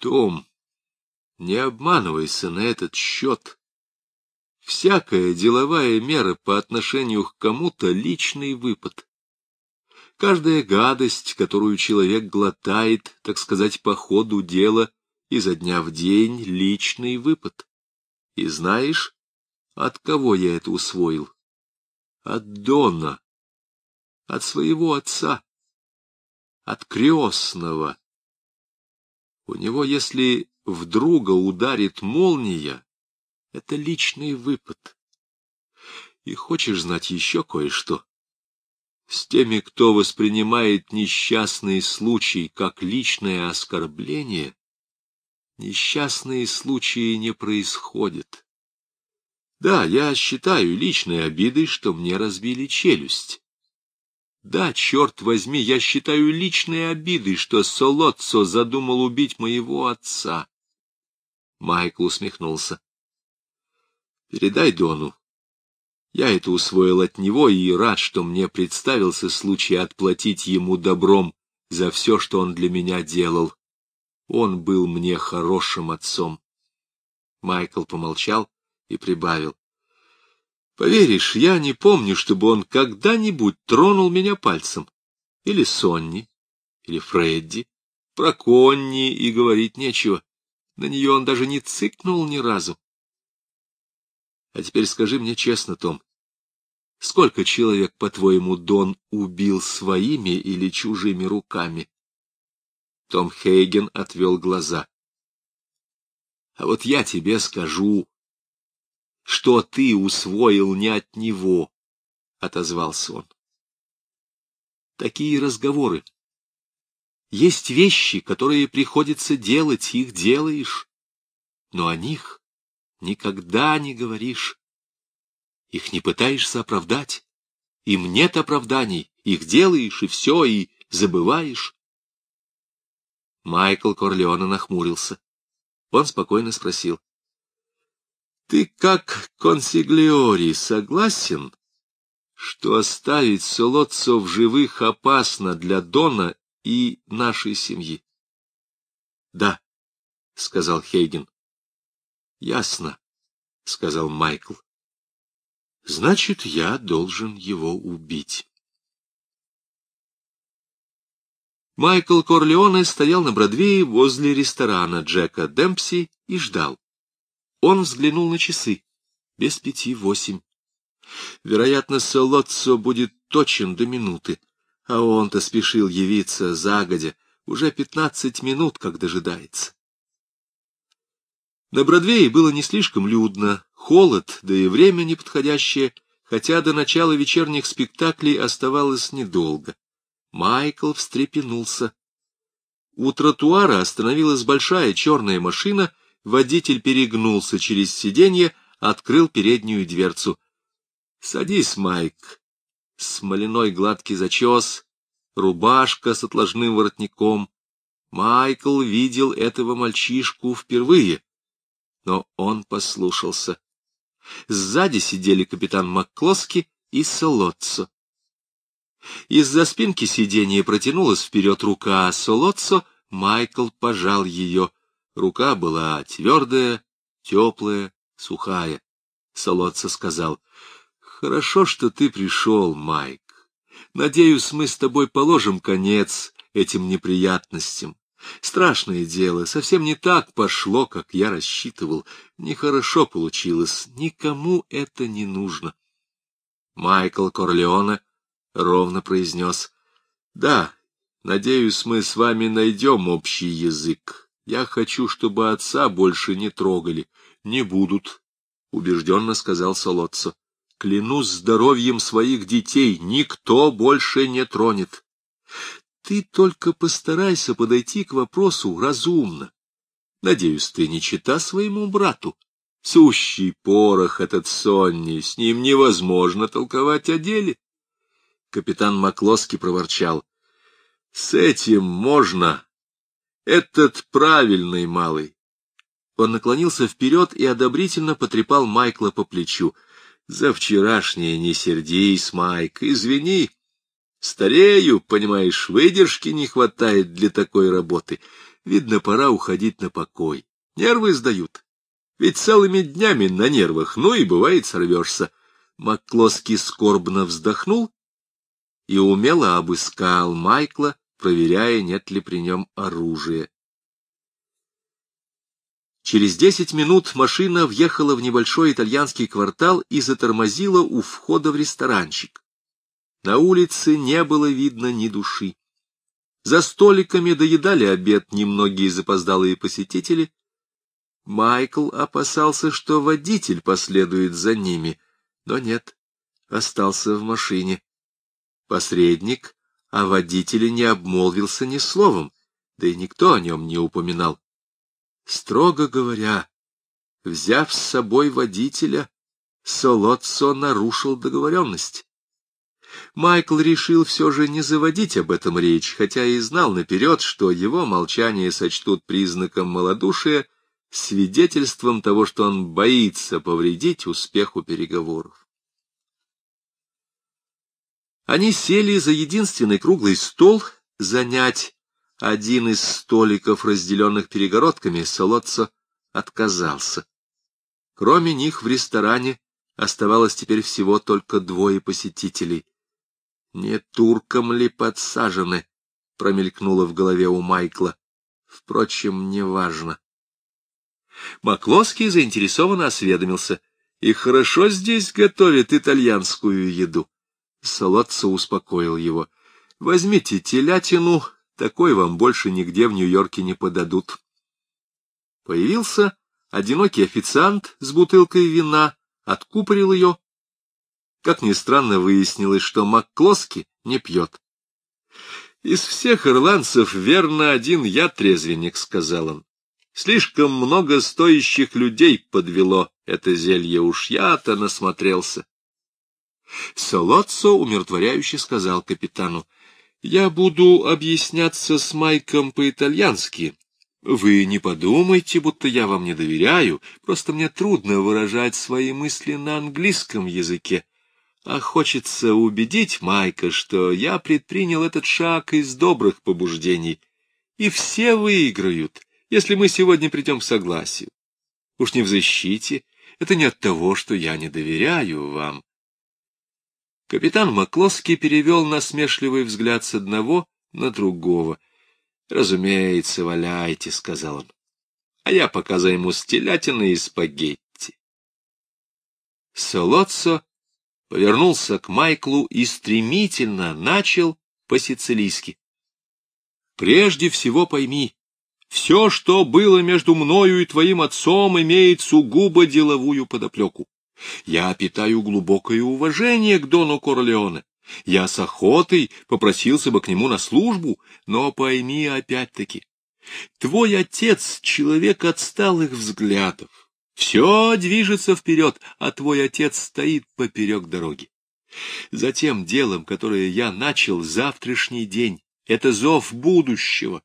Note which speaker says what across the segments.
Speaker 1: Том, не обманывайся на этот счет. Всякая деловая мера по отношению к кому-то — личный выпад. Каждая гадость, которую человек глотает, так сказать, по ходу дела, изо дня в день — личный выпад. И знаешь, от кого я это усвоил? От Дона, от своего отца, от крестного. У него, если вдруг ударит молния, это личный выпад. И хочешь знать еще кое-что? С теми, кто воспринимает несчастные случаи как личное оскорбление, несчастные случаи не происходят. Да, я считаю личной обидой, что мне разбили челюсть. Да, черт возьми, я считаю личной обидой, что Солоццо задумал убить моего отца. Майкл усмехнулся. Передай Дону, я это усвоил от него и рад, что мне представился случай отплатить ему добром за все, что он для меня делал. Он был мне хорошим отцом. Майкл помолчал и прибавил. Поверишь, я не помню, чтобы он когда-нибудь тронул меня пальцем. Или Сонни, или Фредди. Про Конни и говорить нечего. На нее он даже не цыкнул ни разу. А теперь скажи мне честно, Том, сколько человек, по-твоему, Дон убил своими или чужими руками? Том Хейген отвел глаза. А вот я тебе скажу, что ты усвоил не от него, — отозвался он. Такие разговоры. Есть вещи, которые приходится делать, их делаешь, но о них никогда не говоришь. Их не пытаешься оправдать. Им нет оправданий, их делаешь, и все, и забываешь. Майкл Корлеона нахмурился. Он спокойно спросил. — Ты как консиглиори согласен, что оставить Солоццо в живых опасно для Дона и нашей семьи? — Да, — сказал Хейген. — Ясно, — сказал Майкл. — Значит, я должен его убить. Майкл Корлеоне стоял на Бродвее возле ресторана Джека Демпси и ждал. Он взглянул на часы. Без пяти восемь. Вероятно, Солоццо будет точен до минуты, а он-то спешил явиться загодя, уже пятнадцать минут, как дожидается. На Бродвее было не слишком людно, холод, да и время неподходящее, хотя до начала вечерних спектаклей оставалось недолго. Майкл встрепенулся. У тротуара остановилась большая черная машина, водитель перегнулся через сиденье, открыл переднюю дверцу. — Садись, Майк. Смоляной гладкий зачес, рубашка с отложным воротником. Майкл видел этого мальчишку впервые но он послушался. Сзади сидели капитан Макклоски и Солоццо. Из-за спинки сиденья протянулась вперед рука Солоццо, Майкл пожал ее. Рука была твердая, теплая, сухая. Солоццо сказал, — Хорошо, что ты пришел, Майк. Надеюсь, мы с тобой положим конец этим неприятностям. Страшное дело, совсем не так пошло, как я рассчитывал. Нехорошо получилось, никому это не нужно. Майкл Корлеоне ровно произнес. — Да, надеюсь, мы с вами найдем общий язык. Я хочу, чтобы отца больше не трогали. — Не будут, — убежденно сказал Солоццо. — Клянусь здоровьем своих детей, никто больше не тронет. Ты только постарайся подойти к вопросу разумно. Надеюсь, ты не чита своему брату. Сущий порох этот Сонни, с ним невозможно толковать о деле. Капитан Маклоски проворчал. — С этим можно. Этот правильный малый. Он наклонился вперед и одобрительно потрепал Майкла по плечу. — За вчерашнее не сердись, Майк, извини. Старею, понимаешь, выдержки не хватает для такой работы. Видно, пора уходить на покой. Нервы сдают. Ведь целыми днями на нервах, ну и бывает сорвешься. Маклоски скорбно вздохнул и умело обыскал Майкла, проверяя, нет ли при нем оружия. Через десять минут машина въехала в небольшой итальянский квартал и затормозила у входа в ресторанчик. На улице не было видно ни души. За столиками доедали обед немногие запоздалые посетители. Майкл опасался, что водитель последует за ними, но нет, остался в машине. Посредник о водителе не обмолвился ни словом, да и никто о нем не упоминал. Строго говоря, взяв с собой водителя, Солоццо нарушил договоренность. Майкл решил все же не заводить об этом речь, хотя и знал наперед, что его молчание сочтут признаком малодушия, свидетельством того, что он боится повредить успеху переговоров. Они сели за единственный круглый стол, занять один из столиков, разделенных перегородками, Солоццо отказался. Кроме них в ресторане оставалось теперь всего только двое посетителей. Не туркам ли подсажены? Промелькнуло в голове у Майкла. Впрочем, неважно. Маклоский заинтересованно осведомился. И хорошо здесь готовят итальянскую еду. Солодцо успокоил его. Возьмите телятину, такой вам больше нигде в Нью-Йорке не подадут. Появился одинокий официант с бутылкой вина, откупорил ее как ни странно, выяснилось, что МакКлоски не пьет. «Из всех ирландцев, верно, один я трезвенник», — сказал он. «Слишком много стоящих людей подвело это зелье, уж я-то насмотрелся». Солоццо умиротворяюще сказал капитану. «Я буду объясняться с Майком по-итальянски. Вы не подумайте, будто я вам не доверяю, просто мне трудно выражать свои мысли на английском языке а хочется убедить Майка, что я предпринял этот шаг из добрых побуждений, и все выиграют, если мы сегодня придем к согласию. Уж не в защите, это не от того, что я не доверяю вам. Капитан Маклоский перевел насмешливый взгляд с одного на другого. «Разумеется, валяйте», — сказал он. «А я пока займусь телятиной и спагетти». Солоццо повернулся к Майклу и стремительно начал по-сицилийски. «Прежде всего пойми, все, что было между мною и твоим отцом, имеет сугубо деловую подоплеку. Я питаю глубокое уважение к Дону Корлеоне. Я с охотой попросился бы к нему на службу, но пойми опять-таки, твой отец — человек отсталых взглядов, все движется вперед, а твой отец стоит поперек дороги. Затем делом, которое я начал завтрашний день, это зов будущего.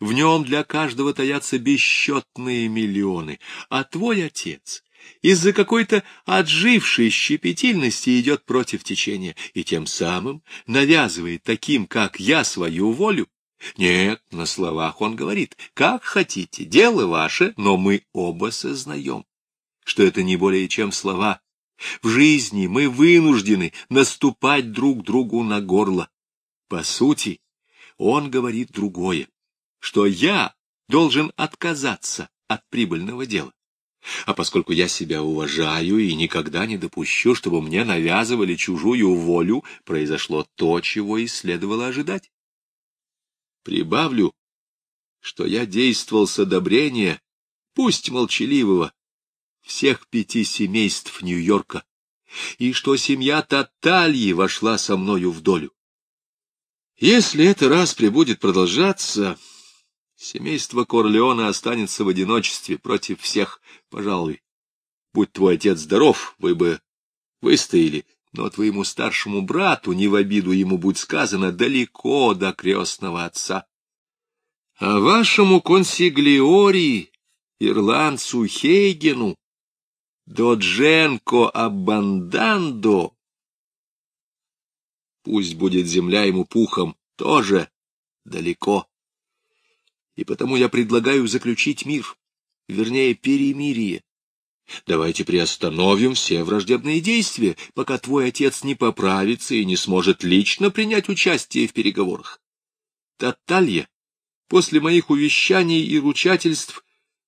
Speaker 1: В нем для каждого таятся бесчетные миллионы, а твой отец из-за какой-то отжившей щепетильности идет против течения и тем самым навязывает таким, как я, свою волю. Нет, на словах он говорит, как хотите, дело ваше, но мы оба сознаем, что это не более чем слова. В жизни мы вынуждены наступать друг другу на горло. По сути, он говорит другое, что я должен отказаться от прибыльного дела. А поскольку я себя уважаю и никогда не допущу, чтобы мне навязывали чужую волю, произошло то, чего и следовало ожидать. Прибавлю, что я действовал с одобрения, пусть молчаливого, всех пяти семейств Нью-Йорка, и что семья Татальи вошла со мною в долю. Если это раз будет продолжаться, семейство Корлеона останется в одиночестве против всех, пожалуй. Будь твой отец здоров, вы бы выстояли, но твоему старшему брату, не в обиду ему будь сказано, далеко до крестного отца. А вашему консиглиори, ирландцу Хейгену, Додженко Абандандо, пусть будет земля ему пухом, тоже далеко. И потому я предлагаю заключить мир, вернее, перемирие. Давайте приостановим все враждебные действия, пока твой отец не поправится и не сможет лично принять участие в переговорах. Таталья, после моих увещаний и ручательств,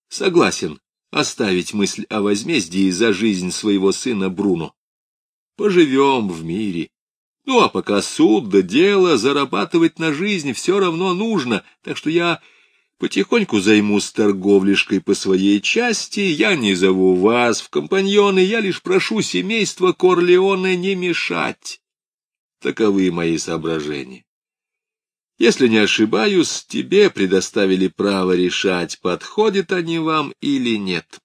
Speaker 1: согласен оставить мысль о возмездии за жизнь своего сына Бруно. Поживем в мире. Ну, а пока суд да дело, зарабатывать на жизнь все равно нужно, так что я Потихоньку займусь торговлишкой по своей части, я не зову вас в компаньоны, я лишь прошу семейство Корлеоне не мешать. Таковы мои соображения. Если не ошибаюсь, тебе предоставили право решать, подходят они вам или нет.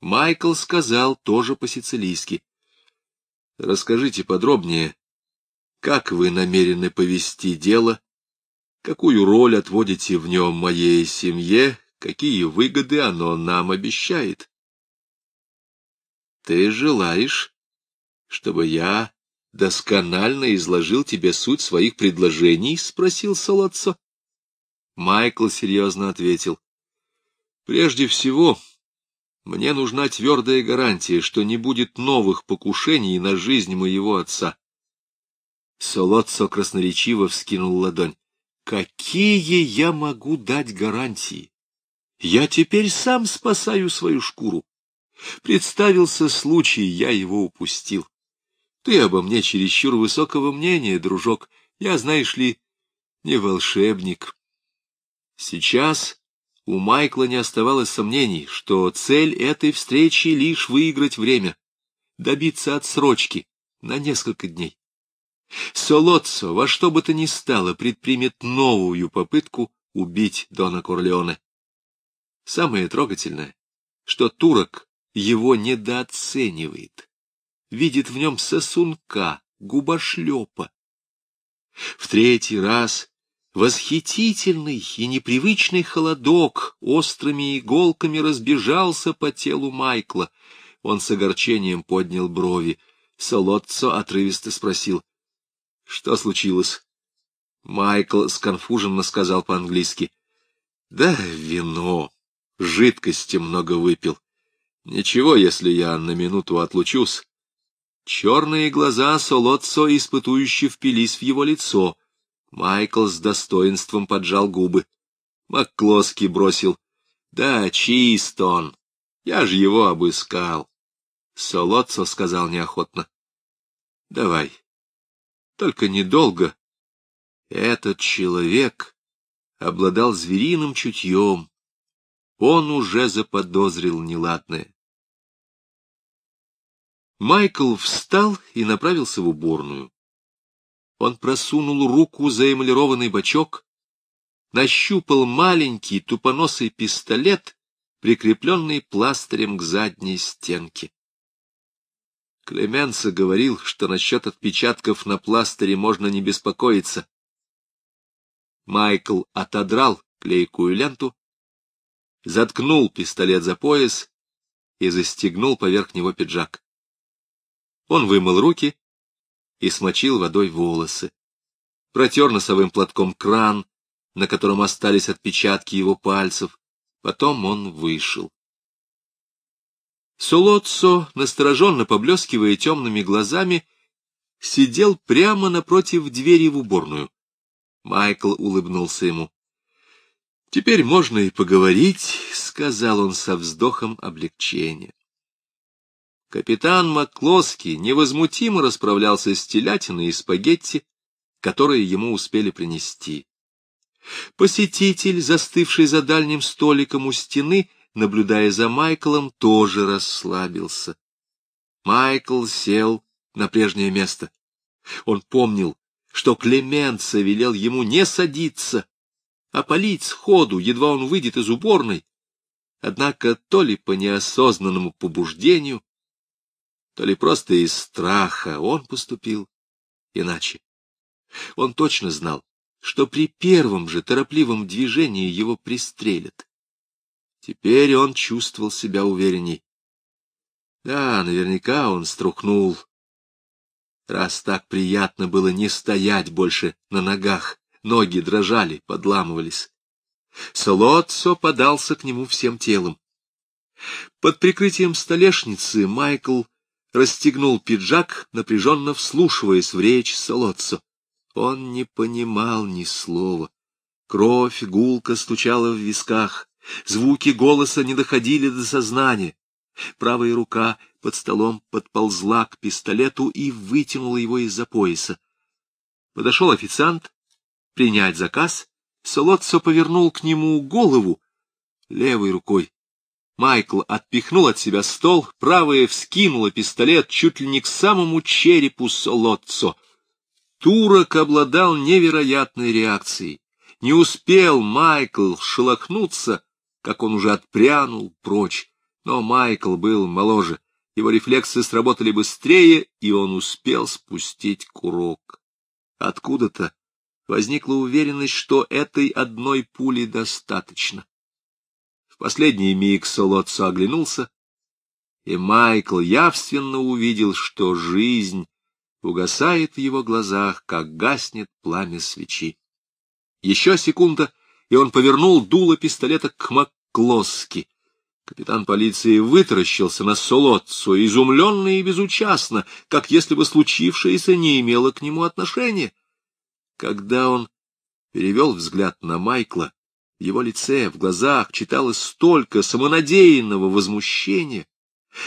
Speaker 1: Майкл сказал тоже по-сицилийски. Расскажите подробнее, как вы намерены повести дело какую роль отводите в нем моей семье, какие выгоды оно нам обещает. Ты желаешь, чтобы я досконально изложил тебе суть своих предложений? — спросил Солоццо. Майкл серьезно ответил. — Прежде всего, мне нужна твердая гарантия, что не будет новых покушений на жизнь моего отца. Солоццо красноречиво вскинул ладонь. Какие я могу дать гарантии? Я теперь сам спасаю свою шкуру. Представился случай, я его упустил. Ты обо мне чересчур высокого мнения, дружок. Я, знаешь ли, не волшебник. Сейчас у Майкла не оставалось сомнений, что цель этой встречи — лишь выиграть время, добиться отсрочки на несколько дней. Солоццо во что бы то ни стало предпримет новую попытку убить Дона Корлеоне. Самое трогательное, что турок его недооценивает, видит в нем сосунка, губошлепа. В третий раз восхитительный и непривычный холодок острыми иголками разбежался по телу Майкла. Он с огорчением поднял брови. Солоццо отрывисто спросил — что случилось? Майкл сконфуженно сказал по-английски. Да, вино. Жидкости много выпил. Ничего, если я на минуту отлучусь. Черные глаза Солоццо испытующе впились в его лицо. Майкл с достоинством поджал губы. Макклоски бросил. Да, чист он. Я же его обыскал. Солоццо сказал неохотно. Давай, только недолго. Этот человек обладал звериным чутьем. Он уже заподозрил неладное. Майкл встал и направился в уборную. Он просунул руку за эмалированный бачок, нащупал маленький тупоносый пистолет, прикрепленный пластырем к задней стенке. Клеменса говорил, что насчет отпечатков на пластыре можно не беспокоиться. Майкл отодрал клейкую ленту, заткнул пистолет за пояс и застегнул поверх него пиджак. Он вымыл руки и смочил водой волосы, протер носовым платком кран, на котором остались отпечатки его пальцев, потом он вышел. Солоццо, настороженно поблескивая темными глазами, сидел прямо напротив двери в уборную. Майкл улыбнулся ему. — Теперь можно и поговорить, — сказал он со вздохом облегчения. Капитан Маклоски невозмутимо расправлялся с телятиной и спагетти, которые ему успели принести. Посетитель, застывший за дальним столиком у стены, наблюдая за Майклом, тоже расслабился. Майкл сел на прежнее место. Он помнил, что Клеменца велел ему не садиться, а палить сходу, едва он выйдет из уборной. Однако то ли по неосознанному побуждению, то ли просто из страха он поступил иначе. Он точно знал, что при первом же торопливом движении его пристрелят. Теперь он чувствовал себя уверенней. Да, наверняка он струхнул. Раз так приятно было не стоять больше на ногах, ноги дрожали, подламывались. Солоццо подался к нему всем телом. Под прикрытием столешницы Майкл расстегнул пиджак, напряженно вслушиваясь в речь Солоццо. Он не понимал ни слова. Кровь гулко стучала в висках, звуки голоса не доходили до сознания. Правая рука под столом подползла к пистолету и вытянула его из-за пояса. Подошел официант принять заказ. Солоццо повернул к нему голову левой рукой. Майкл отпихнул от себя стол, правая вскинула пистолет чуть ли не к самому черепу Солоццо. Турок обладал невероятной реакцией. Не успел Майкл шелохнуться, как он уже отпрянул прочь. Но Майкл был моложе, его рефлексы сработали быстрее, и он успел спустить курок. Откуда-то возникла уверенность, что этой одной пули достаточно. В последний миг Солоццо оглянулся, и Майкл явственно увидел, что жизнь угасает в его глазах, как гаснет пламя свечи. Еще секунда, и он повернул дуло пистолета к Макклоски. Капитан полиции вытаращился на Солоццо, изумленно и безучастно, как если бы случившееся не имело к нему отношения. Когда он перевел взгляд на Майкла, в его лице, в глазах читалось столько самонадеянного возмущения,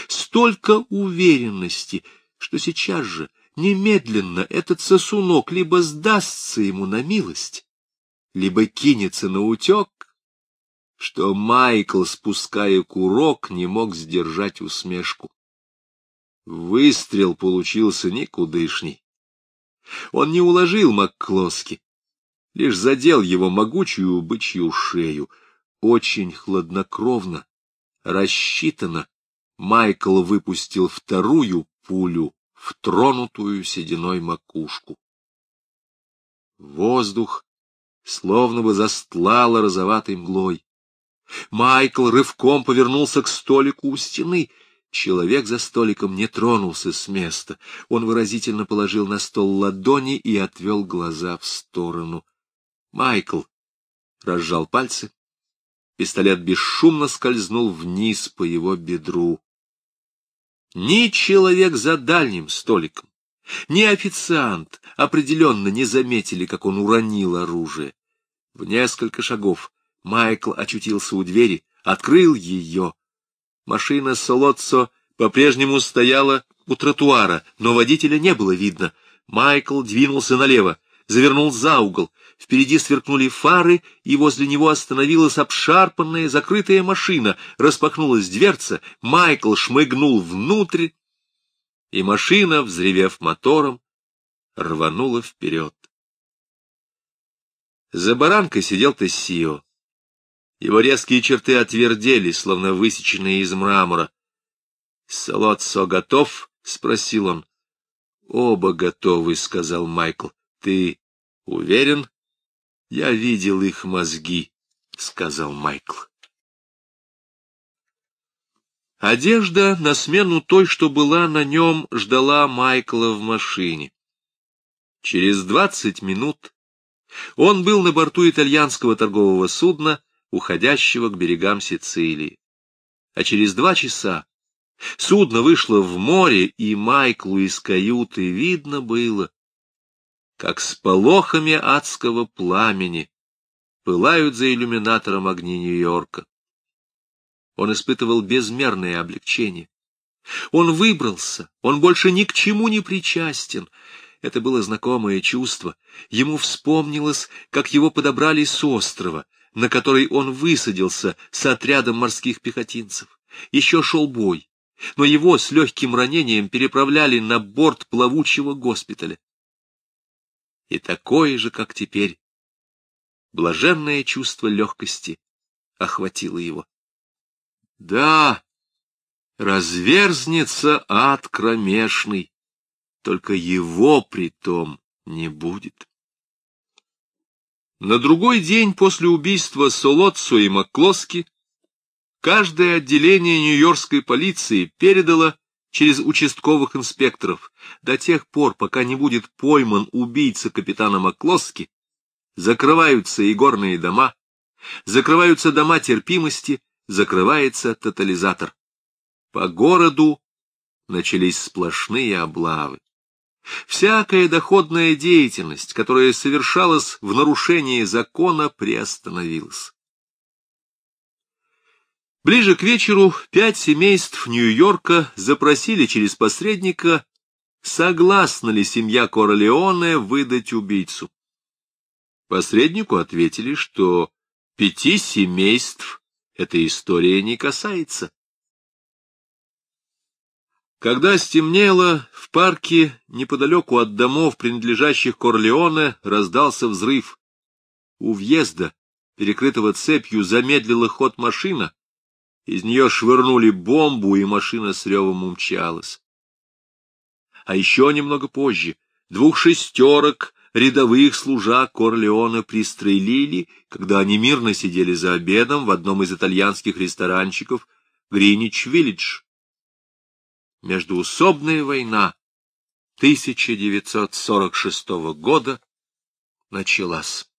Speaker 1: столько уверенности, что сейчас же, немедленно, этот сосунок либо сдастся ему на милость, либо кинется на утек, что Майкл, спуская курок, не мог сдержать усмешку. Выстрел получился никудышний. Он не уложил Макклоски, лишь задел его могучую бычью шею. Очень хладнокровно, рассчитанно, Майкл выпустил вторую пулю в тронутую сединой макушку. Воздух словно бы застлало розоватой мглой. Майкл рывком повернулся к столику у стены. Человек за столиком не тронулся с места. Он выразительно положил на стол ладони и отвел глаза в сторону. Майкл разжал пальцы. Пистолет бесшумно скользнул вниз по его бедру. Ни человек за дальним столиком, ни официант определенно не заметили, как он уронил оружие. В несколько шагов Майкл очутился у двери, открыл ее. Машина Солоццо по-прежнему стояла у тротуара, но водителя не было видно. Майкл двинулся налево, завернул за угол. Впереди сверкнули фары, и возле него остановилась обшарпанная закрытая машина. Распахнулась дверца, Майкл шмыгнул внутрь, и машина, взревев мотором, рванула вперед. За баранкой сидел Тессио. Его резкие черты отвердели, словно высеченные из мрамора. — Солоццо готов? — спросил он. — Оба готовы, — сказал Майкл. — Ты уверен? — Я видел их мозги, — сказал Майкл. Одежда на смену той, что была на нем, ждала Майкла в машине. Через двадцать минут он был на борту итальянского торгового судна уходящего к берегам Сицилии. А через два часа судно вышло в море, и Майклу из каюты видно было, как с полохами адского пламени пылают за иллюминатором огни Нью-Йорка. Он испытывал безмерное облегчение. Он выбрался, он больше ни к чему не причастен. Это было знакомое чувство. Ему вспомнилось, как его подобрали с острова — на который он высадился с отрядом морских пехотинцев. Еще шел бой, но его с легким ранением переправляли на борт плавучего госпиталя. И такое же, как теперь, блаженное чувство легкости охватило его. Да, разверзнется ад кромешный, только его притом не будет. На другой день после убийства Солоццо и Макклоски каждое отделение нью-йоркской полиции передало через участковых инспекторов до тех пор, пока не будет пойман убийца капитана Макклоски, закрываются и горные дома, закрываются дома терпимости, закрывается тотализатор. По городу начались сплошные облавы. Всякая доходная деятельность, которая совершалась в нарушении закона, приостановилась. Ближе к вечеру пять семейств Нью-Йорка запросили через посредника, согласна ли семья Корлеоне выдать убийцу. Посреднику ответили, что пяти семейств эта история не касается. Когда стемнело, в парке, неподалеку от домов, принадлежащих Корлеоне, раздался взрыв. У въезда, перекрытого цепью, замедлила ход машина. Из нее швырнули бомбу, и машина с ревом умчалась. А еще немного позже двух шестерок рядовых служак Корлеона пристрелили, когда они мирно сидели за обедом в одном из итальянских ресторанчиков Гринич-Виллидж. Междуусобная война 1946 года началась.